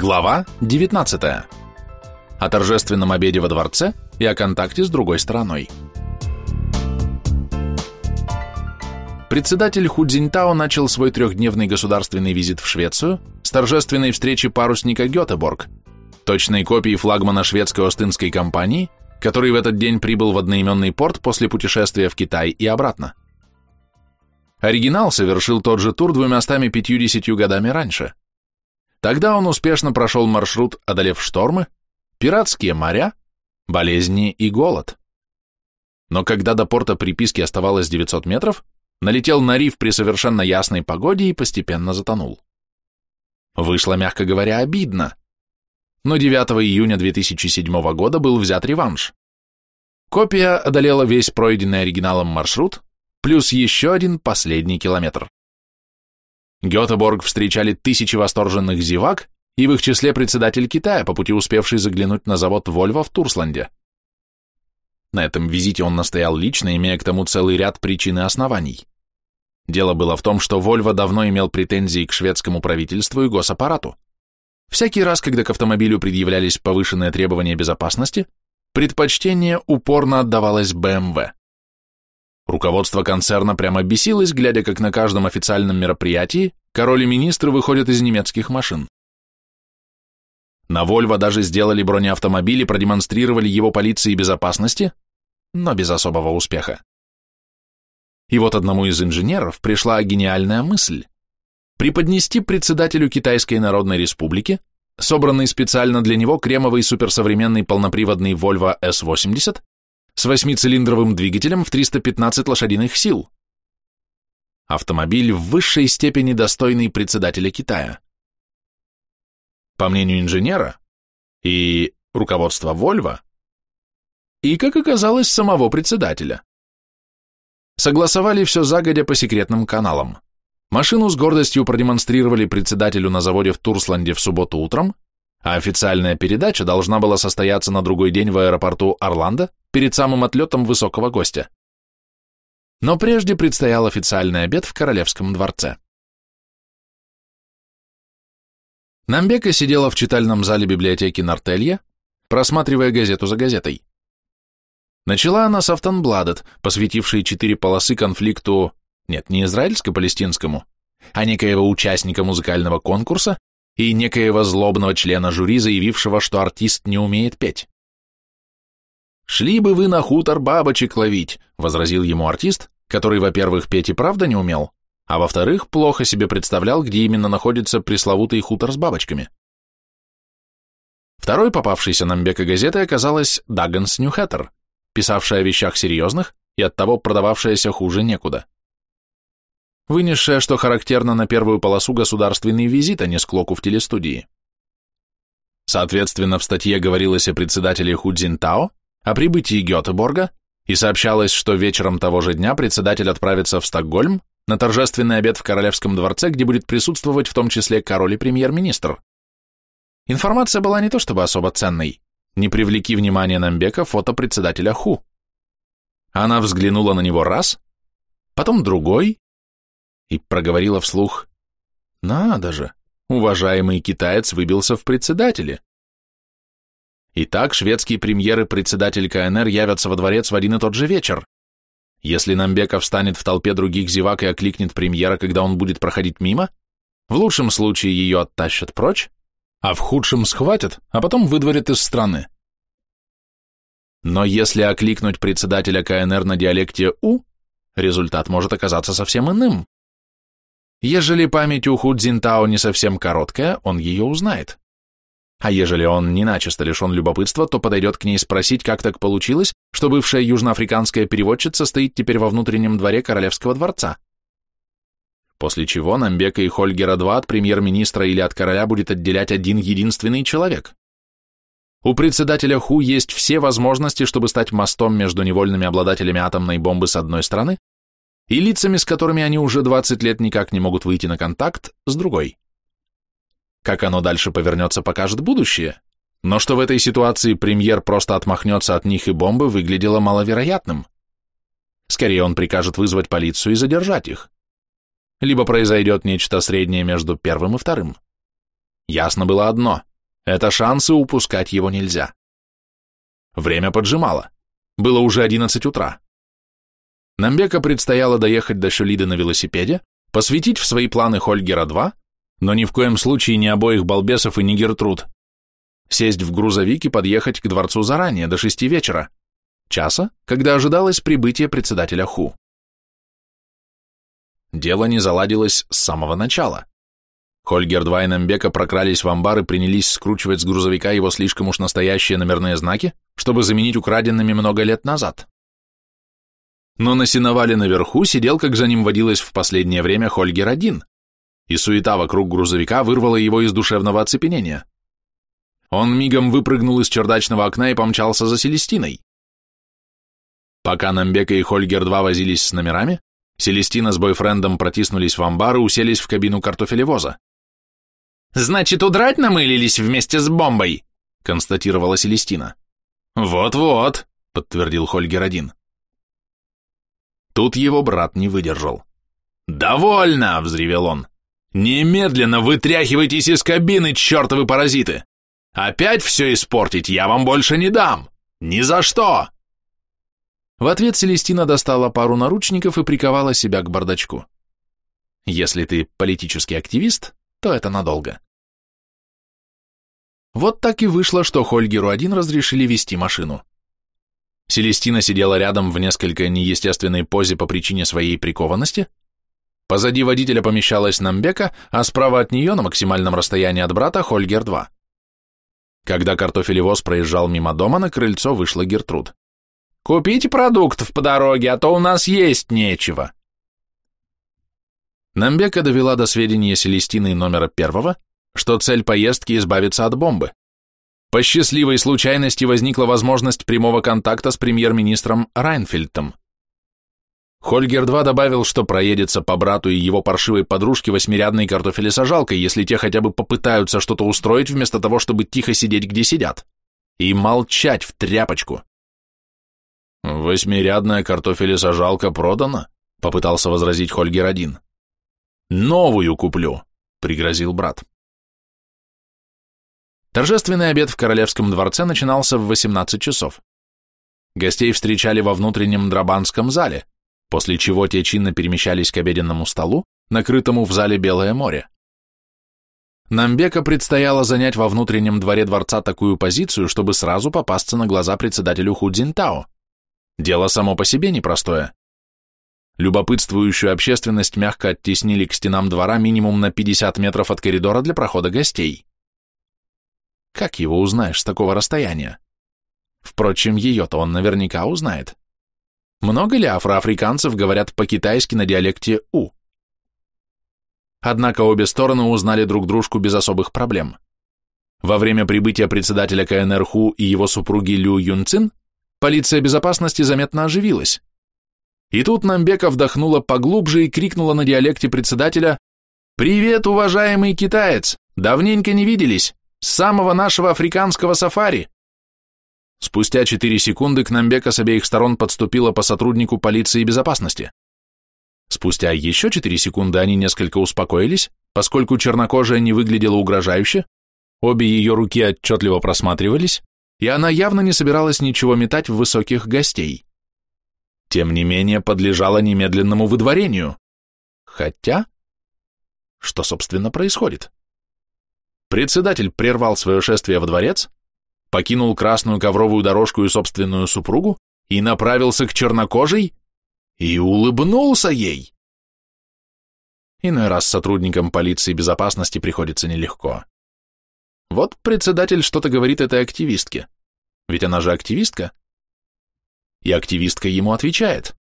Глава 19. О торжественном обеде во дворце и о контакте с другой стороной. Председатель Ху Цзиньтао начал свой трехдневный государственный визит в Швецию с торжественной встречи парусника Гетеборг, точной копии флагмана шведской Остинской компании, который в этот день прибыл в одноименный порт после путешествия в Китай и обратно. Оригинал совершил тот же тур пятьюдесятью годами раньше – Тогда он успешно прошел маршрут, одолев штормы, пиратские моря, болезни и голод. Но когда до порта приписки оставалось 900 метров, налетел на риф при совершенно ясной погоде и постепенно затонул. Вышло, мягко говоря, обидно. Но 9 июня 2007 года был взят реванш. Копия одолела весь пройденный оригиналом маршрут, плюс еще один последний километр. Гетеборг встречали тысячи восторженных зевак, и в их числе председатель Китая, по пути успевший заглянуть на завод Вольво в Турсланде. На этом визите он настоял лично, имея к тому целый ряд причин и оснований. Дело было в том, что Вольво давно имел претензии к шведскому правительству и госаппарату. Всякий раз, когда к автомобилю предъявлялись повышенные требования безопасности, предпочтение упорно отдавалось БМВ. Руководство концерна прямо бесилось, глядя, как на каждом официальном мероприятии король и министры выходят из немецких машин. На Вольво даже сделали бронеавтомобиль и продемонстрировали его полиции безопасности, но без особого успеха. И вот одному из инженеров пришла гениальная мысль преподнести председателю Китайской Народной Республики собранный специально для него кремовый суперсовременный полноприводный Volvo S80 с восьмицилиндровым двигателем в 315 лошадиных сил. Автомобиль в высшей степени достойный председателя Китая. По мнению инженера и руководства Volvo, и, как оказалось, самого председателя. Согласовали все загодя по секретным каналам. Машину с гордостью продемонстрировали председателю на заводе в Турсланде в субботу утром, а официальная передача должна была состояться на другой день в аэропорту Орландо перед самым отлетом высокого гостя. Но прежде предстоял официальный обед в Королевском дворце. Намбека сидела в читальном зале библиотеки Нартелья, просматривая газету за газетой. Начала она с Автонбладет, посвятившей четыре полосы конфликту, нет, не израильско-палестинскому, а некоего участника музыкального конкурса и некоего злобного члена жюри, заявившего, что артист не умеет петь. «Шли бы вы на хутор бабочек ловить», — возразил ему артист, который, во-первых, петь и правда не умел, а во-вторых, плохо себе представлял, где именно находится пресловутый хутор с бабочками. Второй попавшейся нам бека газеты оказалась Дагганс Ньюхэттер, писавшая о вещах серьезных и оттого продававшаяся хуже некуда. Вынесшая, что характерно на первую полосу государственный визит, а не склоку в телестудии. Соответственно, в статье говорилось о председателе Худзинтао, о прибытии Гетеборга и сообщалось, что вечером того же дня председатель отправится в Стокгольм на торжественный обед в Королевском дворце, где будет присутствовать в том числе король и премьер-министр. Информация была не то чтобы особо ценной, не привлеки внимание Намбека фото председателя Ху. Она взглянула на него раз, потом другой и проговорила вслух «Надо же, уважаемый китаец выбился в председатели». Итак, шведские премьеры председатель КНР явятся во дворец в один и тот же вечер. Если Намбеков встанет в толпе других зевак и окликнет премьера, когда он будет проходить мимо, в лучшем случае ее оттащат прочь, а в худшем схватят, а потом выдворят из страны. Но если окликнуть председателя КНР на диалекте «у», результат может оказаться совсем иным. Ежели память у Худзинтао не совсем короткая, он ее узнает. А ежели он не начисто лишен любопытства, то подойдет к ней спросить, как так получилось, что бывшая южноафриканская переводчица стоит теперь во внутреннем дворе королевского дворца. После чего Намбека и Хольгера II от премьер-министра или от короля будет отделять один единственный человек. У председателя Ху есть все возможности, чтобы стать мостом между невольными обладателями атомной бомбы с одной стороны и лицами, с которыми они уже 20 лет никак не могут выйти на контакт, с другой. Как оно дальше повернется, покажет будущее. Но что в этой ситуации премьер просто отмахнется от них и бомбы, выглядело маловероятным. Скорее он прикажет вызвать полицию и задержать их. Либо произойдет нечто среднее между первым и вторым. Ясно было одно Это шансы, упускать его нельзя. Время поджимало. Было уже 11 утра. Намбека предстояло доехать до Шулиды на велосипеде, посвятить в свои планы Хольгера-2, но ни в коем случае не обоих балбесов и не Гертруд. Сесть в грузовик и подъехать к дворцу заранее, до шести вечера, часа, когда ожидалось прибытие председателя Ху. Дело не заладилось с самого начала. Хольгер два и Намбека прокрались в амбар и принялись скручивать с грузовика его слишком уж настоящие номерные знаки, чтобы заменить украденными много лет назад. Но на сеновале наверху сидел, как за ним водилось в последнее время, Хольгер один, и суета вокруг грузовика вырвала его из душевного оцепенения. Он мигом выпрыгнул из чердачного окна и помчался за Селестиной. Пока Намбека и Хольгер-2 возились с номерами, Селестина с бойфрендом протиснулись в амбар и уселись в кабину картофелевоза. «Значит, удрать намылились вместе с бомбой?» — констатировала Селестина. «Вот-вот», — подтвердил Хольгер-1. Тут его брат не выдержал. «Довольно!» — взревел он. «Немедленно вытряхивайтесь из кабины, чертовы паразиты! Опять все испортить я вам больше не дам! Ни за что!» В ответ Селестина достала пару наручников и приковала себя к бардачку. Если ты политический активист, то это надолго. Вот так и вышло, что Хольгеру один разрешили вести машину. Селестина сидела рядом в несколько неестественной позе по причине своей прикованности. Позади водителя помещалась Намбека, а справа от нее, на максимальном расстоянии от брата, Хольгер-2. Когда картофелевоз проезжал мимо дома, на крыльцо вышла Гертруд. «Купите продуктов по дороге, а то у нас есть нечего». Намбека довела до сведения Селестины номера первого, что цель поездки избавиться от бомбы. По счастливой случайности возникла возможность прямого контакта с премьер-министром Райнфельдтом. Хольгер-2 добавил, что проедется по брату и его паршивой подружке восьмирядной картофелесажалкой, если те хотя бы попытаются что-то устроить, вместо того, чтобы тихо сидеть, где сидят. И молчать в тряпочку. «Восьмирядная картофелесажалка продана?» — попытался возразить Хольгер-1. «Новую куплю», — пригрозил брат. Торжественный обед в Королевском дворце начинался в 18 часов. Гостей встречали во внутреннем Драбанском зале, после чего те чинно перемещались к обеденному столу, накрытому в зале Белое море. Намбека предстояло занять во внутреннем дворе дворца такую позицию, чтобы сразу попасться на глаза председателю Худзинтао. Дело само по себе непростое. Любопытствующую общественность мягко оттеснили к стенам двора минимум на 50 метров от коридора для прохода гостей. Как его узнаешь с такого расстояния? Впрочем, ее-то он наверняка узнает. Много ли афроафриканцев говорят по-китайски на диалекте «у»? Однако обе стороны узнали друг дружку без особых проблем. Во время прибытия председателя КНР Ху и его супруги Лю Юнцин полиция безопасности заметно оживилась. И тут Намбека вдохнула поглубже и крикнула на диалекте председателя «Привет, уважаемый китаец! Давненько не виделись! С самого нашего африканского сафари!» Спустя четыре секунды к Намбека с обеих сторон подступила по сотруднику полиции безопасности. Спустя еще четыре секунды они несколько успокоились, поскольку чернокожая не выглядела угрожающе, обе ее руки отчетливо просматривались, и она явно не собиралась ничего метать в высоких гостей. Тем не менее, подлежала немедленному выдворению. Хотя... Что, собственно, происходит? Председатель прервал свое шествие в дворец, покинул красную ковровую дорожку и собственную супругу и направился к чернокожей и улыбнулся ей. Иной раз сотрудникам полиции безопасности приходится нелегко. Вот председатель что-то говорит этой активистке. Ведь она же активистка. И активистка ему отвечает.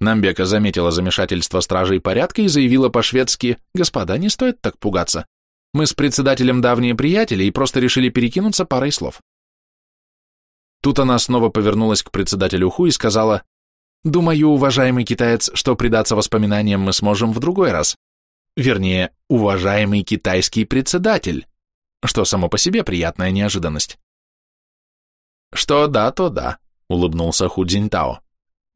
Намбека заметила замешательство стражей порядка и заявила по-шведски, «Господа, не стоит так пугаться. Мы с председателем давние приятели и просто решили перекинуться парой слов. Тут она снова повернулась к председателю Ху и сказала, «Думаю, уважаемый китаец, что предаться воспоминаниям мы сможем в другой раз. Вернее, уважаемый китайский председатель, что само по себе приятная неожиданность». «Что да, то да», — улыбнулся Ху Цзиньтао.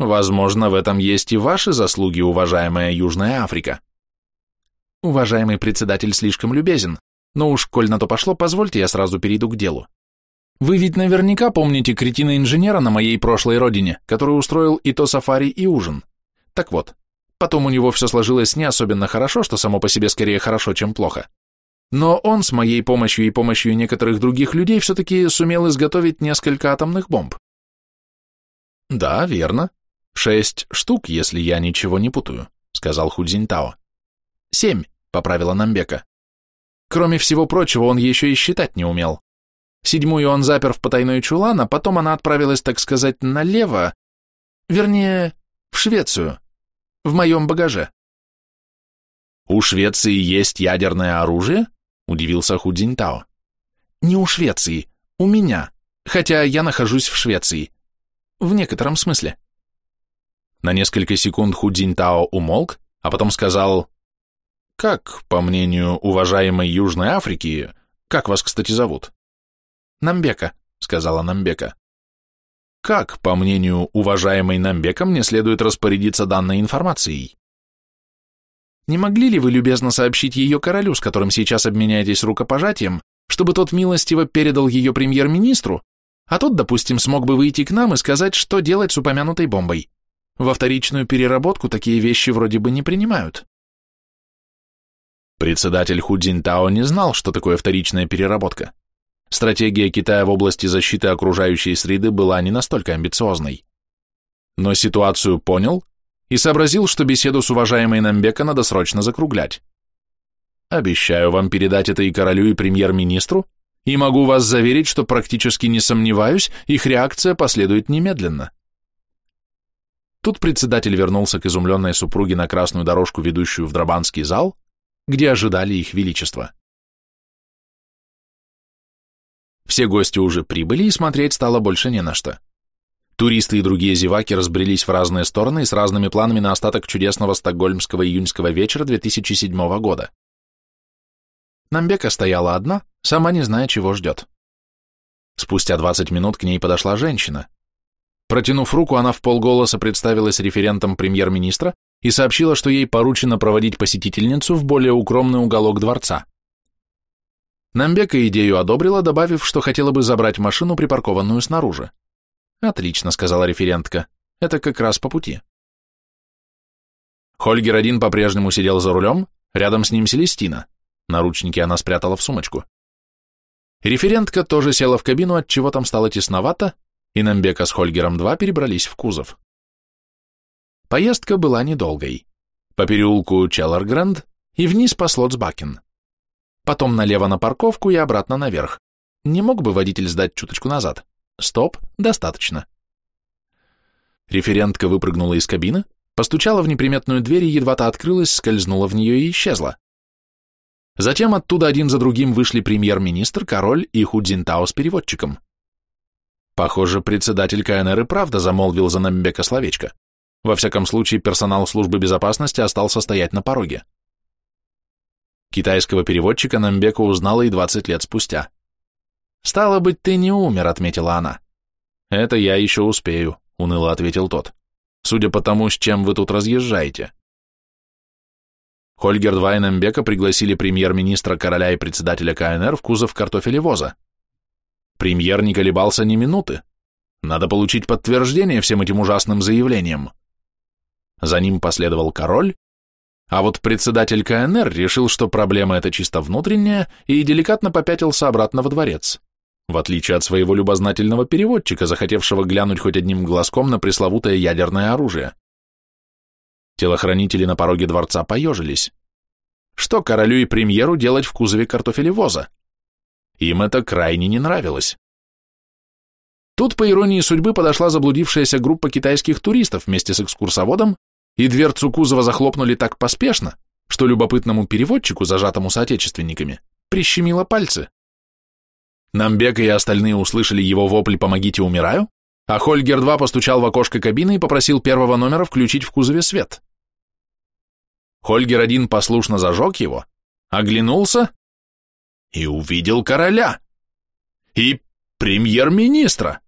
«Возможно, в этом есть и ваши заслуги, уважаемая Южная Африка». Уважаемый председатель слишком любезен, Но уж, коль на то пошло, позвольте я сразу перейду к делу. Вы ведь наверняка помните кретина-инженера на моей прошлой родине, который устроил и то сафари, и ужин. Так вот, потом у него все сложилось не особенно хорошо, что само по себе скорее хорошо, чем плохо. Но он с моей помощью и помощью некоторых других людей все-таки сумел изготовить несколько атомных бомб. Да, верно. Шесть штук, если я ничего не путаю, сказал Худзинтао. Семь, поправила Намбека. Кроме всего прочего, он еще и считать не умел. Седьмую он запер в потайной чулан, а потом она отправилась, так сказать, налево, вернее, в Швецию, в моем багаже. «У Швеции есть ядерное оружие?» – удивился Худзинтао. «Не у Швеции, у меня, хотя я нахожусь в Швеции. В некотором смысле». На несколько секунд Худзинтао умолк, а потом сказал, «Как, по мнению уважаемой Южной Африки, как вас, кстати, зовут?» «Намбека», — сказала Намбека. «Как, по мнению уважаемой Намбека, мне следует распорядиться данной информацией?» «Не могли ли вы любезно сообщить ее королю, с которым сейчас обменяетесь рукопожатием, чтобы тот милостиво передал ее премьер-министру, а тот, допустим, смог бы выйти к нам и сказать, что делать с упомянутой бомбой? Во вторичную переработку такие вещи вроде бы не принимают». Председатель Худзинтао не знал, что такое вторичная переработка. Стратегия Китая в области защиты окружающей среды была не настолько амбициозной. Но ситуацию понял и сообразил, что беседу с уважаемой Намбека надо срочно закруглять. Обещаю вам передать это и королю, и премьер-министру, и могу вас заверить, что практически не сомневаюсь, их реакция последует немедленно. Тут председатель вернулся к изумленной супруге на красную дорожку, ведущую в Драбанский зал, где ожидали их величество. Все гости уже прибыли, и смотреть стало больше не на что. Туристы и другие зеваки разбрелись в разные стороны и с разными планами на остаток чудесного стокгольмского июньского вечера 2007 года. Намбека стояла одна, сама не зная, чего ждет. Спустя 20 минут к ней подошла женщина. Протянув руку, она в полголоса представилась референтом премьер-министра и сообщила, что ей поручено проводить посетительницу в более укромный уголок дворца. Намбека идею одобрила, добавив, что хотела бы забрать машину, припаркованную снаружи. «Отлично», — сказала референтка, — «это как раз по пути». Хольгер один по-прежнему сидел за рулем, рядом с ним Селестина. Наручники она спрятала в сумочку. Референтка тоже села в кабину, от чего там стало тесновато, и Намбека с Хольгером-2 перебрались в кузов. Поездка была недолгой. По переулку Челларгранд и вниз по Слотсбакен потом налево на парковку и обратно наверх. Не мог бы водитель сдать чуточку назад? Стоп, достаточно. Референтка выпрыгнула из кабины, постучала в неприметную дверь и едва та открылась, скользнула в нее и исчезла. Затем оттуда один за другим вышли премьер-министр, король и Худзинтао с переводчиком. Похоже, председатель КНР и правда замолвил за Намбека словечко. Во всяком случае, персонал службы безопасности остался стоять на пороге. Китайского переводчика Намбека узнала и 20 лет спустя. «Стало быть, ты не умер», — отметила она. «Это я еще успею», — уныло ответил тот. «Судя по тому, с чем вы тут разъезжаете». Хольгер II и Намбека пригласили премьер-министра короля и председателя КНР в кузов картофелевоза. Премьер не колебался ни минуты. Надо получить подтверждение всем этим ужасным заявлениям. За ним последовал король, а вот председатель КНР решил, что проблема эта чисто внутренняя, и деликатно попятился обратно во дворец, в отличие от своего любознательного переводчика, захотевшего глянуть хоть одним глазком на пресловутое ядерное оружие. Телохранители на пороге дворца поежились. Что королю и премьеру делать в кузове картофелевоза? Им это крайне не нравилось. Тут, по иронии судьбы, подошла заблудившаяся группа китайских туристов вместе с экскурсоводом и дверцу кузова захлопнули так поспешно, что любопытному переводчику, зажатому соотечественниками, прищемило пальцы. Намбек и остальные услышали его вопль «Помогите, умираю», а Хольгер-2 постучал в окошко кабины и попросил первого номера включить в кузове свет. Хольгер-1 послушно зажег его, оглянулся и увидел короля и премьер-министра.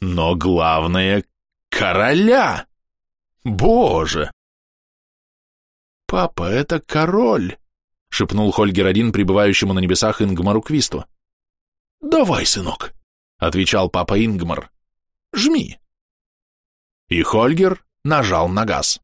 Но главное — короля! Боже! Папа, это король! шепнул Хольгер один пребывающему на небесах Ингмару Квисту. «Давай, сынок», — отвечал папа Ингмар. «Жми». И Хольгер нажал на газ.